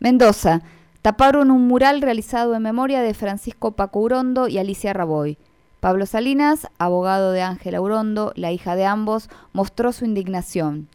Mendoza. Taparon un mural realizado en memoria de Francisco Paco Urondo y Alicia Raboy. Pablo Salinas, abogado de Ángela Urondo, la hija de ambos, mostró su indignación.